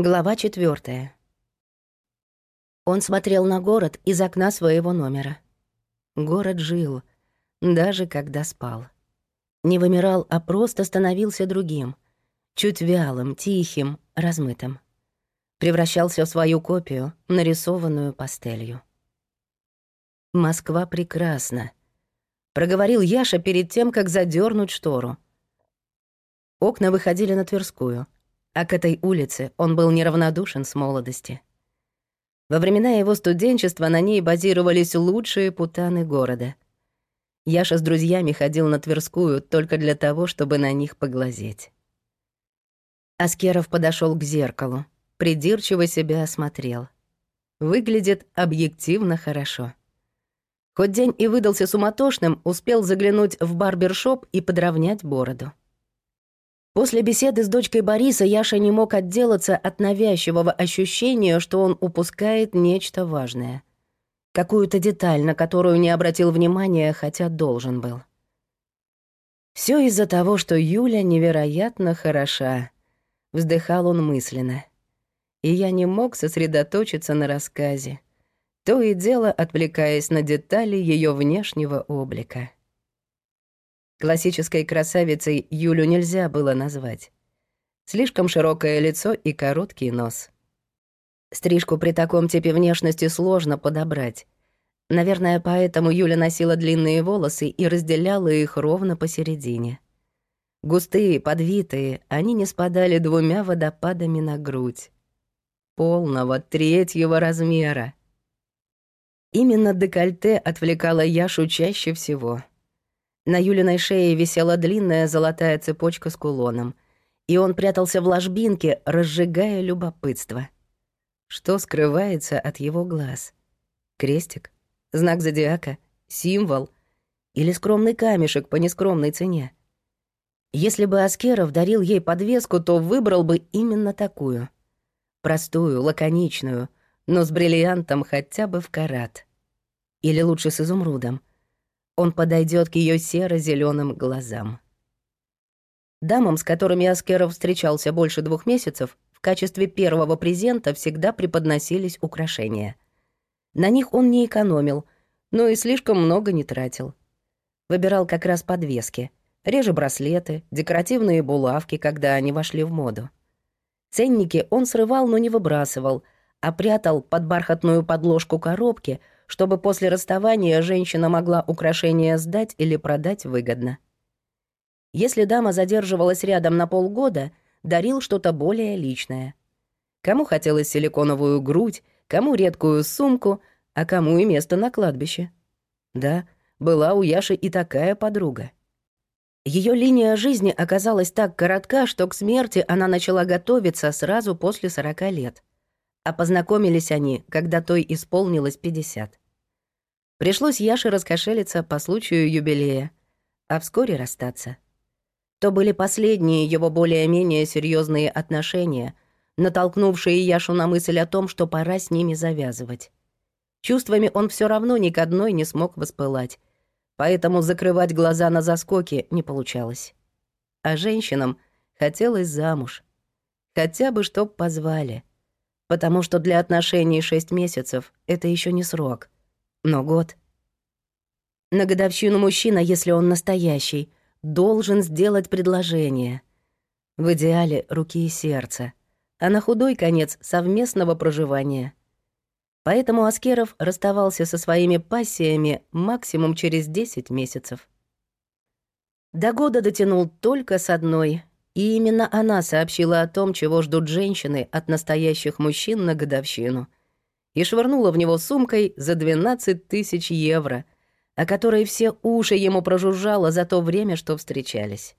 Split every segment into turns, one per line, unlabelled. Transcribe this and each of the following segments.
Глава четвертая. Он смотрел на город из окна своего номера. Город жил, даже когда спал. Не вымирал, а просто становился другим. Чуть вялым, тихим, размытым. Превращался в свою копию, нарисованную пастелью. «Москва прекрасна», — проговорил Яша перед тем, как задернуть штору. Окна выходили на Тверскую — а к этой улице он был неравнодушен с молодости. Во времена его студенчества на ней базировались лучшие путаны города. Яша с друзьями ходил на Тверскую только для того, чтобы на них поглазеть. Аскеров подошел к зеркалу, придирчиво себя осмотрел. Выглядит объективно хорошо. Хоть день и выдался суматошным, успел заглянуть в барбершоп и подровнять бороду. После беседы с дочкой Бориса Яша не мог отделаться от навязчивого ощущения, что он упускает нечто важное. Какую-то деталь, на которую не обратил внимания, хотя должен был. Все из-за того, что Юля невероятно хороша. Вздыхал он мысленно. И я не мог сосредоточиться на рассказе. То и дело отвлекаясь на детали ее внешнего облика. Классической красавицей Юлю нельзя было назвать. Слишком широкое лицо и короткий нос. Стрижку при таком типе внешности сложно подобрать. Наверное, поэтому Юля носила длинные волосы и разделяла их ровно посередине. Густые, подвитые, они не спадали двумя водопадами на грудь. Полного третьего размера. Именно декольте отвлекало Яшу чаще всего — на Юлиной шее висела длинная золотая цепочка с кулоном, и он прятался в ложбинке, разжигая любопытство. Что скрывается от его глаз? Крестик? Знак зодиака? Символ? Или скромный камешек по нескромной цене? Если бы Аскеров дарил ей подвеску, то выбрал бы именно такую. Простую, лаконичную, но с бриллиантом хотя бы в карат. Или лучше с изумрудом — он подойдет к ее серо зеленым глазам. Дамам, с которыми Аскеров встречался больше двух месяцев, в качестве первого презента всегда преподносились украшения. На них он не экономил, но и слишком много не тратил. Выбирал как раз подвески, реже браслеты, декоративные булавки, когда они вошли в моду. Ценники он срывал, но не выбрасывал, а прятал под бархатную подложку коробки — чтобы после расставания женщина могла украшение сдать или продать выгодно. Если дама задерживалась рядом на полгода, дарил что-то более личное. Кому хотелось силиконовую грудь, кому редкую сумку, а кому и место на кладбище. Да, была у Яши и такая подруга. Ее линия жизни оказалась так коротка, что к смерти она начала готовиться сразу после 40 лет а познакомились они, когда той исполнилось 50. Пришлось Яше раскошелиться по случаю юбилея, а вскоре расстаться. То были последние его более-менее серьезные отношения, натолкнувшие Яшу на мысль о том, что пора с ними завязывать. Чувствами он все равно ни к одной не смог воспылать, поэтому закрывать глаза на заскоки не получалось. А женщинам хотелось замуж. Хотя бы чтоб позвали потому что для отношений шесть месяцев — это еще не срок, но год. На годовщину мужчина, если он настоящий, должен сделать предложение. В идеале руки и сердце, а на худой конец совместного проживания. Поэтому Аскеров расставался со своими пассиями максимум через 10 месяцев. До года дотянул только с одной, и именно она сообщила о том, чего ждут женщины от настоящих мужчин на годовщину. И швырнула в него сумкой за 12 тысяч евро, о которой все уши ему прожужжало за то время, что встречались.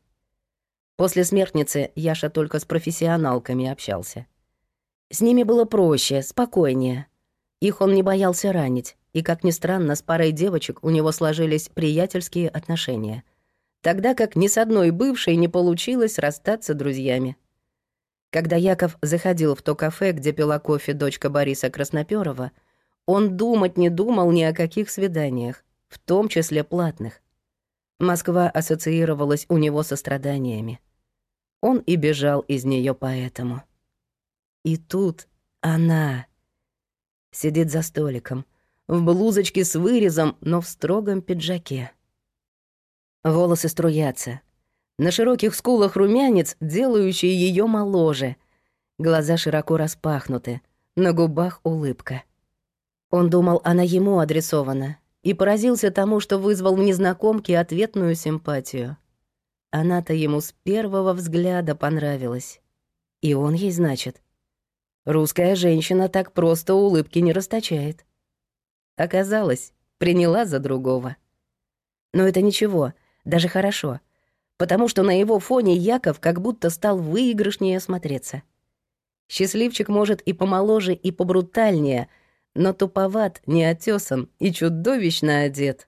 После смертницы Яша только с профессионалками общался. С ними было проще, спокойнее. Их он не боялся ранить, и, как ни странно, с парой девочек у него сложились приятельские отношения — тогда как ни с одной бывшей не получилось расстаться друзьями. Когда Яков заходил в то кафе, где пила кофе дочка Бориса Красноперова, он думать не думал ни о каких свиданиях, в том числе платных. Москва ассоциировалась у него со страданиями. Он и бежал из нее поэтому. И тут она сидит за столиком, в блузочке с вырезом, но в строгом пиджаке. Волосы струятся. На широких скулах румянец, делающий ее моложе. Глаза широко распахнуты, на губах улыбка. Он думал, она ему адресована, и поразился тому, что вызвал в незнакомке ответную симпатию. Она-то ему с первого взгляда понравилась. И он ей, значит. Русская женщина так просто улыбки не расточает. Оказалось, приняла за другого. Но это ничего, даже хорошо, потому что на его фоне Яков как будто стал выигрышнее смотреться. Счастливчик может и помоложе, и побрутальнее, но туповат, неотесан и чудовищно одет.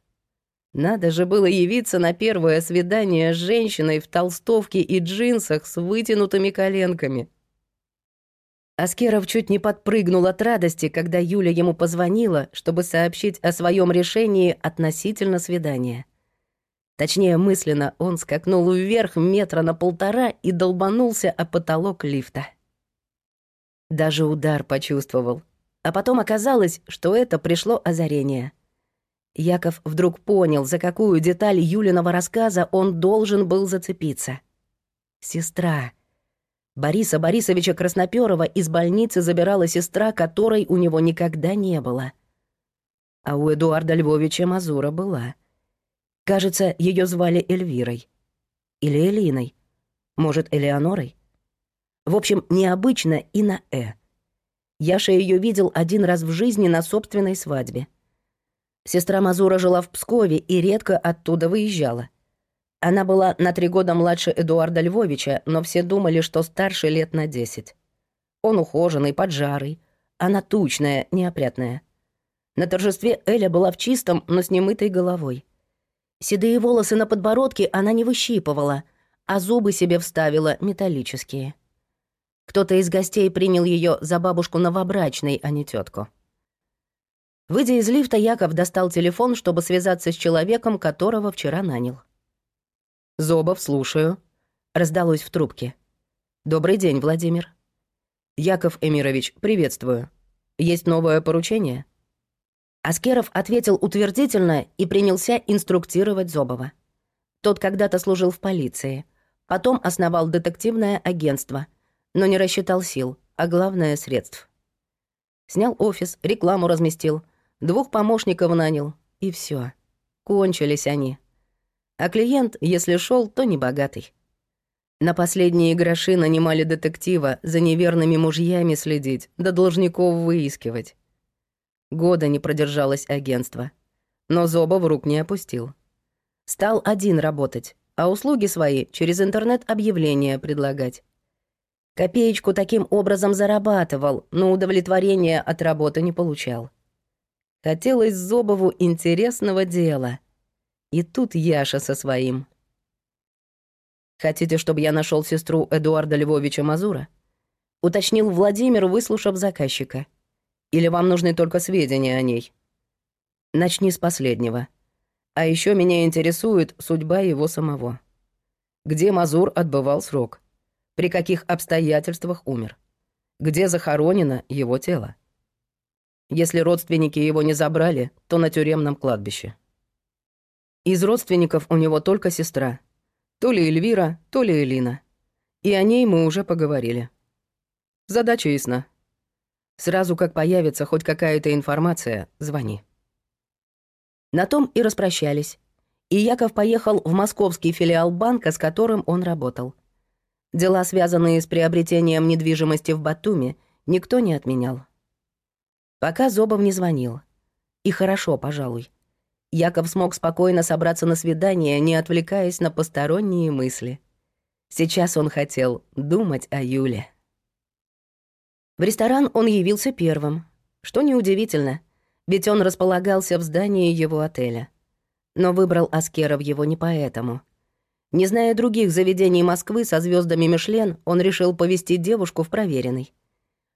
Надо же было явиться на первое свидание с женщиной в толстовке и джинсах с вытянутыми коленками. Аскеров чуть не подпрыгнул от радости, когда Юля ему позвонила, чтобы сообщить о своем решении относительно свидания. Точнее, мысленно он скакнул вверх метра на полтора и долбанулся о потолок лифта. Даже удар почувствовал. А потом оказалось, что это пришло озарение — Яков вдруг понял, за какую деталь Юлиного рассказа он должен был зацепиться. Сестра. Бориса Борисовича Краснопёрова из больницы забирала сестра, которой у него никогда не было. А у Эдуарда Львовича Мазура была. Кажется, ее звали Эльвирой. Или Элиной. Может, Элеонорой? В общем, необычно и на «э». Яша ее видел один раз в жизни на собственной свадьбе. Сестра Мазура жила в Пскове и редко оттуда выезжала. Она была на три года младше Эдуарда Львовича, но все думали, что старше лет на десять. Он ухоженный, поджарый. Она тучная, неопрятная. На торжестве Эля была в чистом, но с немытой головой. Седые волосы на подбородке она не выщипывала, а зубы себе вставила металлические. Кто-то из гостей принял ее за бабушку новобрачной, а не тетку. Выйдя из лифта, Яков достал телефон, чтобы связаться с человеком, которого вчера нанял. «Зобов, слушаю», — раздалось в трубке. «Добрый день, Владимир». «Яков Эмирович, приветствую. Есть новое поручение?» Аскеров ответил утвердительно и принялся инструктировать Зобова. Тот когда-то служил в полиции, потом основал детективное агентство, но не рассчитал сил, а главное — средств. Снял офис, рекламу разместил — Двух помощников нанял, и все. Кончились они. А клиент, если шел, то не богатый. На последние гроши нанимали детектива за неверными мужьями следить, да должников выискивать. Года не продержалось агентство. Но Зоба в рук не опустил. Стал один работать, а услуги свои через интернет объявления предлагать. Копеечку таким образом зарабатывал, но удовлетворения от работы не получал. Хотелось Зобову интересного дела. И тут Яша со своим. «Хотите, чтобы я нашел сестру Эдуарда Львовича Мазура?» — уточнил Владимир, выслушав заказчика. «Или вам нужны только сведения о ней?» «Начни с последнего. А еще меня интересует судьба его самого. Где Мазур отбывал срок? При каких обстоятельствах умер? Где захоронено его тело?» Если родственники его не забрали, то на тюремном кладбище. Из родственников у него только сестра. То ли Эльвира, то ли Элина. И о ней мы уже поговорили. Задача ясна. Сразу как появится хоть какая-то информация, звони. На том и распрощались. И Яков поехал в московский филиал банка, с которым он работал. Дела, связанные с приобретением недвижимости в Батуми, никто не отменял. Пока Зобов не звонил. И хорошо, пожалуй. Яков смог спокойно собраться на свидание, не отвлекаясь на посторонние мысли. Сейчас он хотел думать о Юле. В ресторан он явился первым, что неудивительно, ведь он располагался в здании его отеля. Но выбрал Аскеров его не поэтому. Не зная других заведений Москвы со звездами Мишлен, он решил повести девушку в проверенный.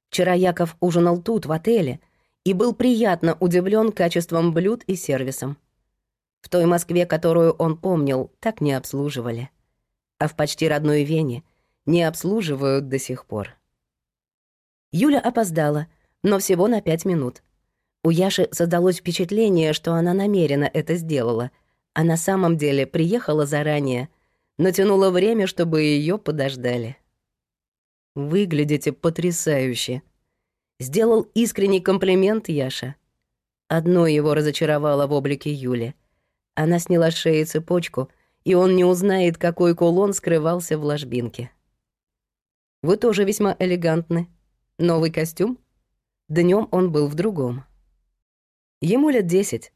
Вчера Яков ужинал тут, в отеле — и был приятно удивлен качеством блюд и сервисом. В той Москве, которую он помнил, так не обслуживали. А в почти родной Вене не обслуживают до сих пор. Юля опоздала, но всего на пять минут. У Яши создалось впечатление, что она намеренно это сделала, а на самом деле приехала заранее, натянула время, чтобы ее подождали. «Выглядите потрясающе», — сделал искренний комплимент Яша. Одно его разочаровало в облике Юли. Она сняла с шеи цепочку, и он не узнает, какой кулон скрывался в ложбинке. «Вы тоже весьма элегантны. Новый костюм?» Днем он был в другом. Ему лет десять.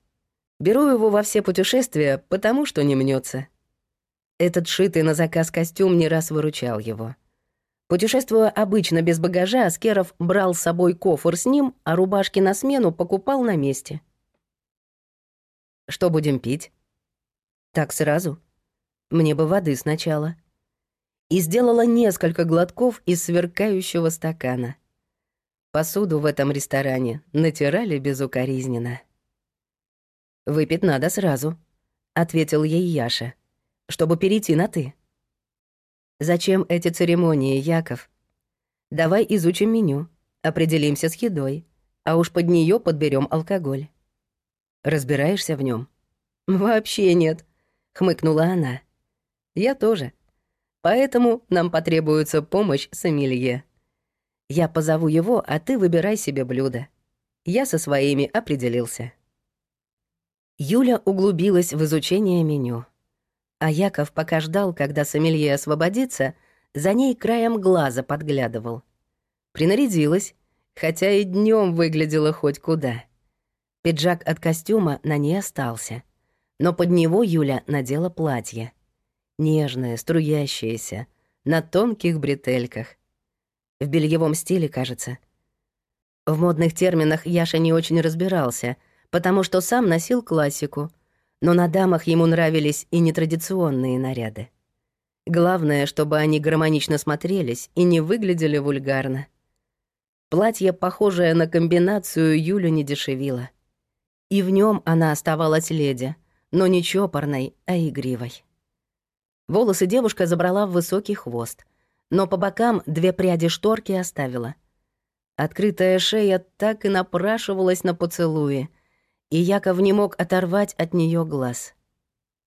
Беру его во все путешествия, потому что не мнется. Этот шитый на заказ костюм не раз выручал его. Путешествуя обычно без багажа, Аскеров брал с собой кофр с ним, а рубашки на смену покупал на месте. «Что будем пить?» «Так сразу. Мне бы воды сначала». И сделала несколько глотков из сверкающего стакана. Посуду в этом ресторане натирали безукоризненно. «Выпить надо сразу», — ответил ей Яша, «чтобы перейти на «ты». Зачем эти церемонии, Яков? Давай изучим меню, определимся с едой, а уж под нее подберем алкоголь. Разбираешься в нем? Вообще нет, хмыкнула она. Я тоже. Поэтому нам потребуется помощь сомелье. Я позову его, а ты выбирай себе блюдо. Я со своими определился. Юля углубилась в изучение меню. А Яков пока ждал, когда сомелье освободится, за ней краем глаза подглядывал. Принарядилась, хотя и днем выглядела хоть куда. Пиджак от костюма на ней остался, но под него Юля надела платье. Нежное, струящееся, на тонких бретельках. В бельевом стиле, кажется. В модных терминах Яша не очень разбирался, потому что сам носил классику — но на дамах ему нравились и нетрадиционные наряды. Главное, чтобы они гармонично смотрелись и не выглядели вульгарно. Платье, похожее на комбинацию, Юлю не дешевило. И в нем она оставалась леди, но не чопорной, а игривой. Волосы девушка забрала в высокий хвост, но по бокам две пряди шторки оставила. Открытая шея так и напрашивалась на поцелуи — и Яков не мог оторвать от нее глаз.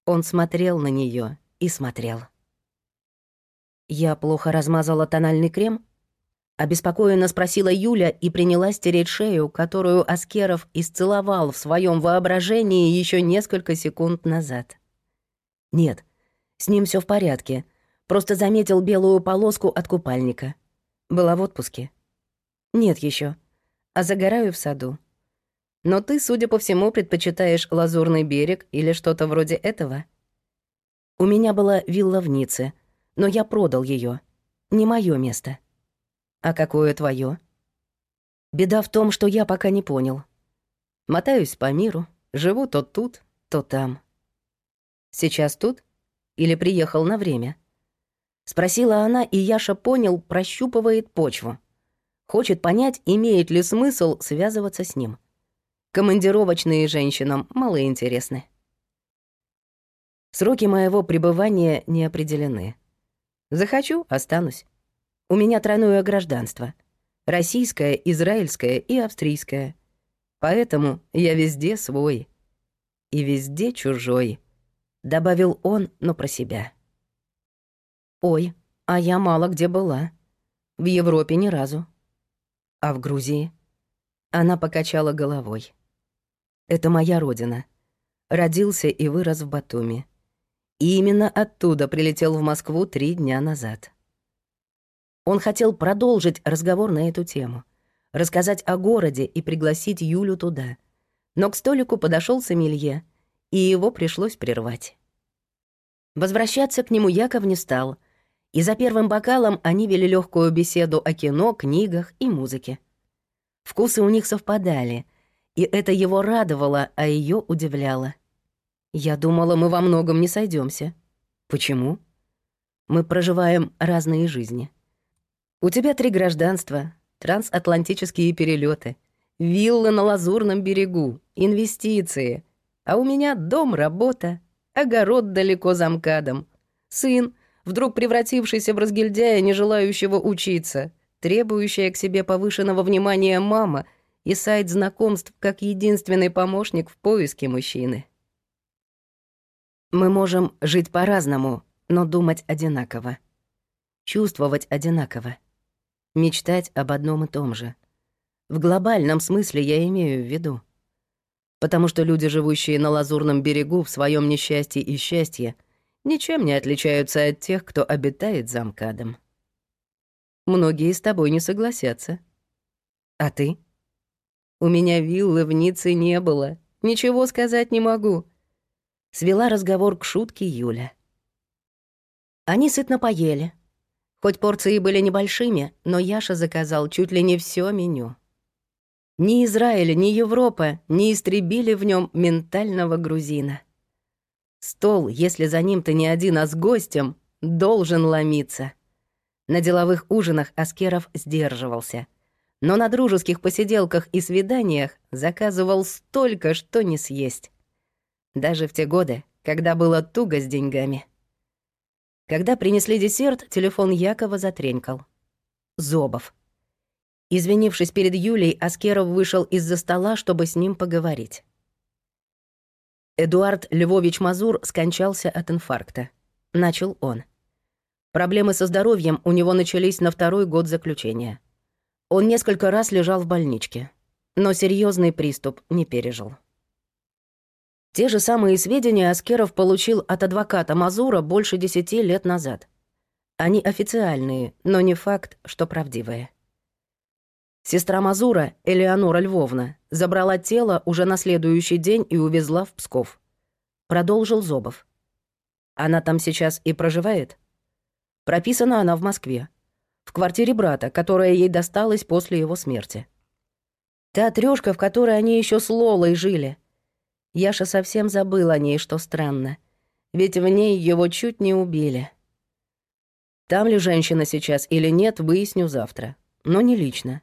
Он смотрел на нее и смотрел. «Я плохо размазала тональный крем?» Обеспокоенно спросила Юля и принялась тереть шею, которую Аскеров исцеловал в своем воображении еще несколько секунд назад. «Нет, с ним все в порядке. Просто заметил белую полоску от купальника. Была в отпуске. Нет еще. А загораю в саду. Но ты, судя по всему, предпочитаешь Лазурный берег или что-то вроде этого. У меня была вилла в Ницце, но я продал ее. Не мое место. А какое твое? Беда в том, что я пока не понял. Мотаюсь по миру, живу то тут, то там. Сейчас тут? Или приехал на время? Спросила она, и Яша понял, прощупывает почву. Хочет понять, имеет ли смысл связываться с ним. Командировочные женщинам мало интересны. Сроки моего пребывания не определены. Захочу — останусь. У меня тройное гражданство. Российское, израильское и австрийское. Поэтому я везде свой. И везде чужой. Добавил он, но про себя. Ой, а я мало где была. В Европе ни разу. А в Грузии? Она покачала головой. Это моя родина. Родился и вырос в Батуми. И именно оттуда прилетел в Москву три дня назад. Он хотел продолжить разговор на эту тему, рассказать о городе и пригласить Юлю туда. Но к столику подошел Сомелье, и его пришлось прервать. Возвращаться к нему Яков не стал, и за первым бокалом они вели легкую беседу о кино, книгах и музыке. Вкусы у них совпадали, и это его радовало, а ее удивляло. Я думала, мы во многом не сойдемся. Почему? Мы проживаем разные жизни. У тебя три гражданства, трансатлантические перелеты, вилла на Лазурном берегу, инвестиции. А у меня дом, работа, огород далеко за МКАДом, сын, вдруг превратившийся в разгильдяя, не желающего учиться, требующая к себе повышенного внимания мама и сайт знакомств как единственный помощник в поиске мужчины. Мы можем жить по-разному, но думать одинаково. Чувствовать одинаково. Мечтать об одном и том же. В глобальном смысле я имею в виду. Потому что люди, живущие на Лазурном берегу в своем несчастье и счастье, ничем не отличаются от тех, кто обитает за МКАДом. Многие с тобой не согласятся. А ты? У меня виллы в Ницце не было. Ничего сказать не могу. Свела разговор к шутке Юля. Они сытно поели. Хоть порции были небольшими, но Яша заказал чуть ли не все меню. Ни Израиль, ни Европа не истребили в нем ментального грузина. Стол, если за ним ты не один, а с гостем, должен ломиться. На деловых ужинах Аскеров сдерживался. Но на дружеских посиделках и свиданиях заказывал столько, что не съесть. Даже в те годы, когда было туго с деньгами. Когда принесли десерт, телефон Якова затренькал. Зобов. Извинившись перед Юлей, Аскеров вышел из-за стола, чтобы с ним поговорить. Эдуард Львович Мазур скончался от инфаркта. Начал он. Проблемы со здоровьем у него начались на второй год заключения. Он несколько раз лежал в больничке, но серьезный приступ не пережил. Те же самые сведения Аскеров получил от адвоката Мазура больше десяти лет назад. Они официальные, но не факт, что правдивые. Сестра Мазура, Элеонора Львовна, забрала тело уже на следующий день и увезла в Псков. Продолжил Зобов. Она там сейчас и проживает? Прописана она в Москве. В квартире брата, которая ей досталась после его смерти. Та трёшка, в которой они еще с Лолой жили. Яша совсем забыл о ней, что странно. Ведь в ней его чуть не убили. Там ли женщина сейчас или нет, выясню завтра. Но не лично.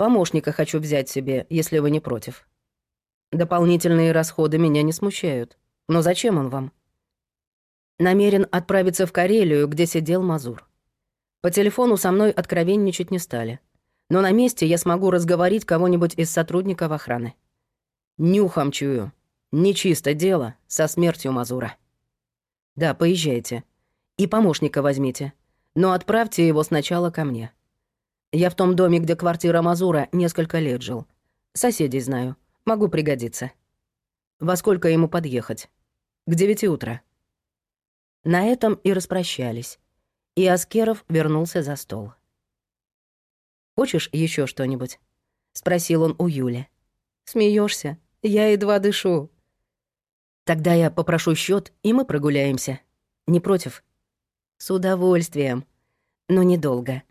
Помощника хочу взять себе, если вы не против. Дополнительные расходы меня не смущают. Но зачем он вам? Намерен отправиться в Карелию, где сидел Мазур. По телефону со мной откровенничать не стали. Но на месте я смогу разговорить кого-нибудь из сотрудников охраны. Нюхом чую. Нечисто дело со смертью Мазура. Да, поезжайте. И помощника возьмите. Но отправьте его сначала ко мне. Я в том доме, где квартира Мазура, несколько лет жил. Соседей знаю. Могу пригодиться. Во сколько ему подъехать? К девяти утра. На этом и распрощались. И Аскеров вернулся за стол. «Хочешь еще что-нибудь?» — спросил он у Юли. Смеешься? Я едва дышу». «Тогда я попрошу счет, и мы прогуляемся. Не против?» «С удовольствием. Но недолго.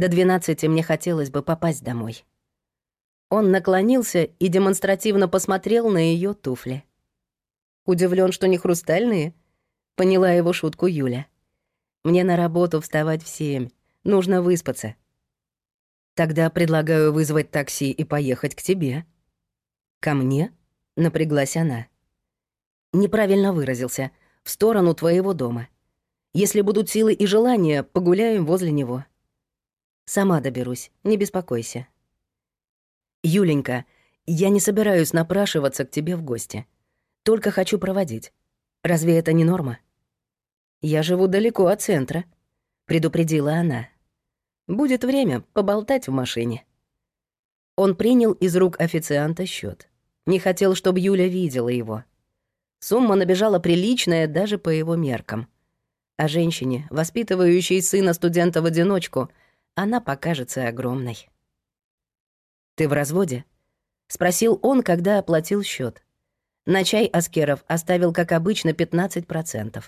До двенадцати мне хотелось бы попасть домой. Он наклонился и демонстративно посмотрел на ее туфли. Удивлен, что не хрустальные? Поняла его шутку Юля. Мне на работу вставать в семь. Нужно выспаться. Тогда предлагаю вызвать такси и поехать к тебе. Ко мне? Напряглась она. Неправильно выразился. В сторону твоего дома. Если будут силы и желания, погуляем возле него. Сама доберусь, не беспокойся. Юленька, я не собираюсь напрашиваться к тебе в гости. Только хочу проводить. Разве это не норма? Я живу далеко от центра, предупредила она. Будет время поболтать в машине. Он принял из рук официанта счет. Не хотел, чтобы Юля видела его. Сумма набежала приличная даже по его меркам. А женщине, воспитывающей сына студента в одиночку, она покажется огромной. «Ты в разводе?» — спросил он, когда оплатил счет. На чай Аскеров оставил, как обычно, 15%.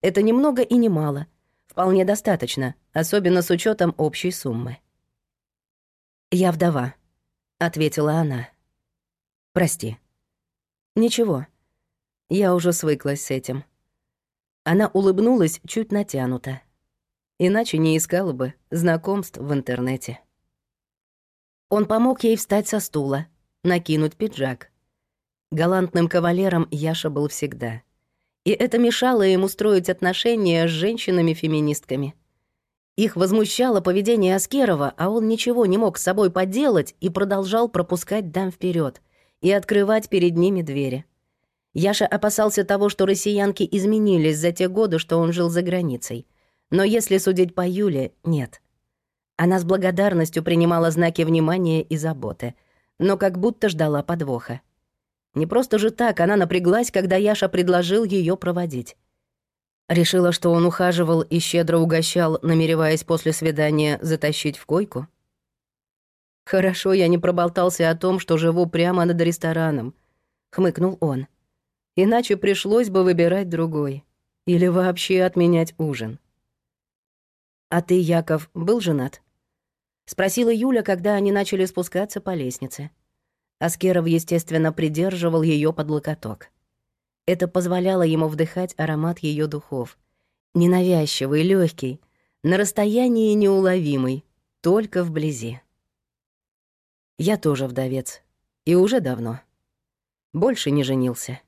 Это немного и немало. Вполне достаточно, особенно с учетом общей суммы. «Я вдова», — ответила она. «Прости». «Ничего. Я уже свыклась с этим». Она улыбнулась чуть натянуто. Иначе не искала бы знакомств в интернете. Он помог ей встать со стула, накинуть пиджак. Галантным кавалером Яша был всегда. И это мешало ему строить отношения с женщинами-феминистками. Их возмущало поведение Аскерова, а он ничего не мог с собой поделать и продолжал пропускать дам вперед и открывать перед ними двери. Яша опасался того, что россиянки изменились за те годы, что он жил за границей. Но если судить по Юле, нет. Она с благодарностью принимала знаки внимания и заботы, но как будто ждала подвоха. Не просто же так она напряглась, когда Яша предложил ее проводить. Решила, что он ухаживал и щедро угощал, намереваясь после свидания затащить в койку? «Хорошо, я не проболтался о том, что живу прямо над рестораном», — хмыкнул он. «Иначе пришлось бы выбирать другой. Или вообще отменять ужин». «А ты, Яков, был женат?» — спросила Юля, когда они начали спускаться по лестнице. Аскеров, естественно, придерживал ее под локоток. Это позволяло ему вдыхать аромат ее духов. Ненавязчивый, легкий, на расстоянии неуловимый, только вблизи. Я тоже вдовец. И уже давно. Больше не женился.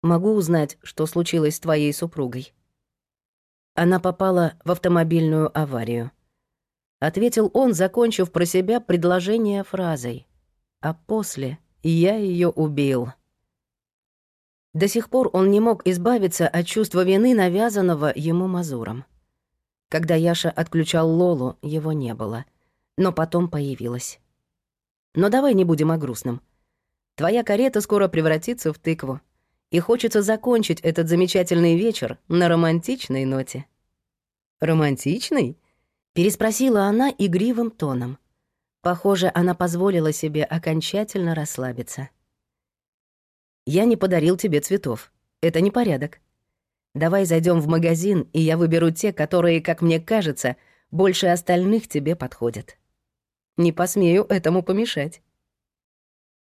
Могу узнать, что случилось с твоей супругой. Она попала в автомобильную аварию. Ответил он, закончив про себя предложение фразой. А после я ее убил. До сих пор он не мог избавиться от чувства вины, навязанного ему Мазуром. Когда Яша отключал Лолу, его не было. Но потом появилась. Но давай не будем о грустном. Твоя карета скоро превратится в тыкву. И хочется закончить этот замечательный вечер на романтичной ноте. «Романтичный?» — переспросила она игривым тоном. Похоже, она позволила себе окончательно расслабиться. Я не подарил тебе цветов. Это не порядок. Давай зайдем в магазин, и я выберу те, которые, как мне кажется, больше остальных тебе подходят. Не посмею этому помешать.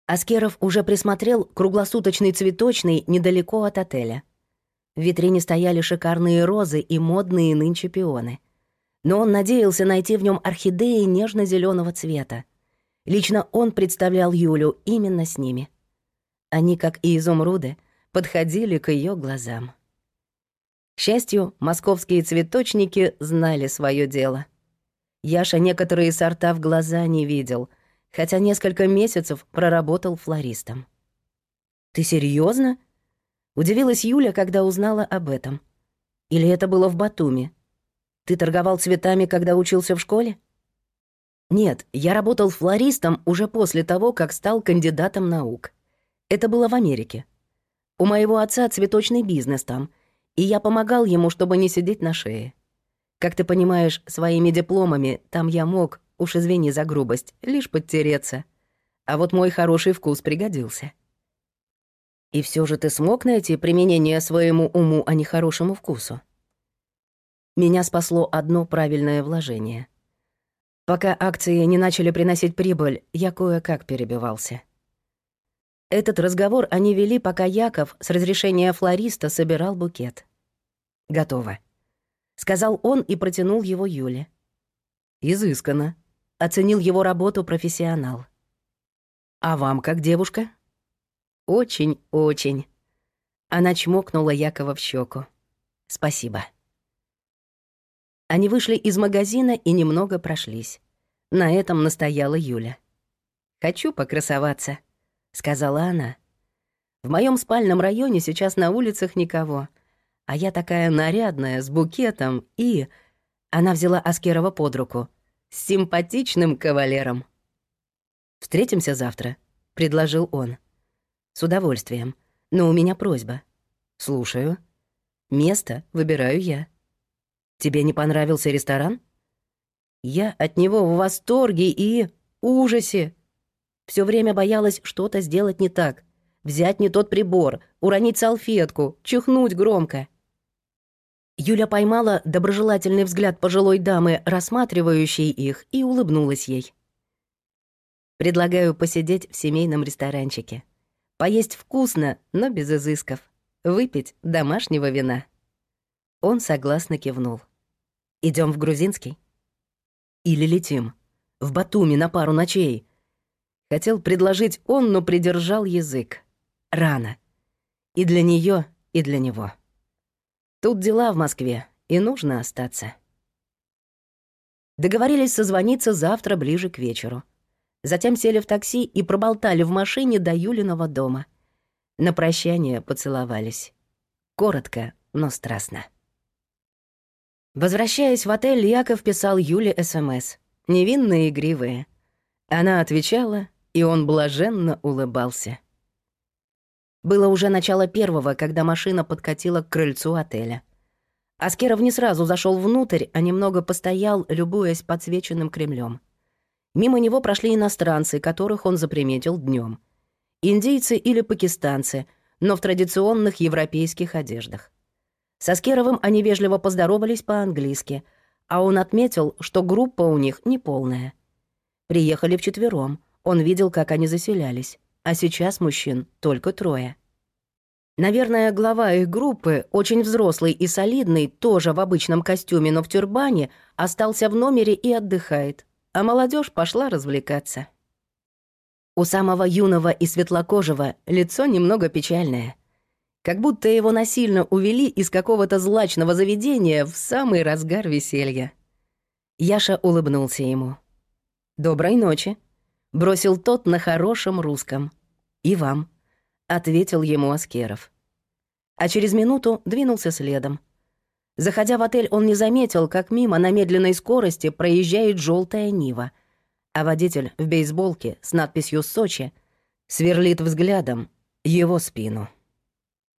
Аскеров уже присмотрел круглосуточный цветочный недалеко от отеля. В витрине стояли шикарные розы и модные нынче пионы. Но он надеялся найти в нем орхидеи нежно зеленого цвета. Лично он представлял Юлю именно с ними — они, как и изумруды, подходили к ее глазам. К счастью, московские цветочники знали свое дело. Яша некоторые сорта в глаза не видел, хотя несколько месяцев проработал флористом. «Ты серьезно? удивилась Юля, когда узнала об этом. «Или это было в Батуми? Ты торговал цветами, когда учился в школе?» «Нет, я работал флористом уже после того, как стал кандидатом наук. Это было в Америке. У моего отца цветочный бизнес там, и я помогал ему, чтобы не сидеть на шее. Как ты понимаешь, своими дипломами там я мог, уж извини за грубость, лишь подтереться. А вот мой хороший вкус пригодился. И все же ты смог найти применение своему уму, а не хорошему вкусу. Меня спасло одно правильное вложение. Пока акции не начали приносить прибыль, я кое-как перебивался. Этот разговор они вели, пока Яков с разрешения флориста собирал букет. «Готово», — сказал он и протянул его Юле. «Изысканно», — оценил его работу профессионал. «А вам как девушка?» «Очень, очень». Она чмокнула Якова в щеку. «Спасибо». Они вышли из магазина и немного прошлись. На этом настояла Юля. «Хочу покрасоваться», сказала она. В моем спальном районе сейчас на улицах никого. А я такая нарядная, с букетом и... Она взяла Аскерова под руку. С симпатичным кавалером. «Встретимся завтра», — предложил он. «С удовольствием. Но у меня просьба». «Слушаю». «Место выбираю я». «Тебе не понравился ресторан?» «Я от него в восторге и ужасе», все время боялась что-то сделать не так. Взять не тот прибор, уронить салфетку, чихнуть громко. Юля поймала доброжелательный взгляд пожилой дамы, рассматривающей их, и улыбнулась ей. «Предлагаю посидеть в семейном ресторанчике. Поесть вкусно, но без изысков. Выпить домашнего вина». Он согласно кивнул. Идем в Грузинский?» «Или летим? В Батуми на пару ночей. Хотел предложить он, но придержал язык. Рано. И для нее, и для него. Тут дела в Москве, и нужно остаться. Договорились созвониться завтра ближе к вечеру. Затем сели в такси и проболтали в машине до Юлиного дома. На прощание поцеловались. Коротко, но страстно. Возвращаясь в отель, Яков писал Юле СМС. Невинные игривые. Она отвечала, и он блаженно улыбался. Было уже начало первого, когда машина подкатила к крыльцу отеля. Аскеров не сразу зашел внутрь, а немного постоял, любуясь подсвеченным Кремлем. Мимо него прошли иностранцы, которых он заприметил днем. Индийцы или пакистанцы, но в традиционных европейских одеждах. С Аскеровым они вежливо поздоровались по-английски, а он отметил, что группа у них неполная. Приехали вчетвером, он видел, как они заселялись а сейчас мужчин только трое. Наверное, глава их группы, очень взрослый и солидный, тоже в обычном костюме, но в тюрбане, остался в номере и отдыхает, а молодежь пошла развлекаться. У самого юного и светлокожего лицо немного печальное. Как будто его насильно увели из какого-то злачного заведения в самый разгар веселья. Яша улыбнулся ему. «Доброй ночи», бросил тот на хорошем русском. «И вам», — ответил ему Аскеров. А через минуту двинулся следом. Заходя в отель, он не заметил, как мимо на медленной скорости проезжает желтая Нива, а водитель в бейсболке с надписью «Сочи» сверлит взглядом его спину.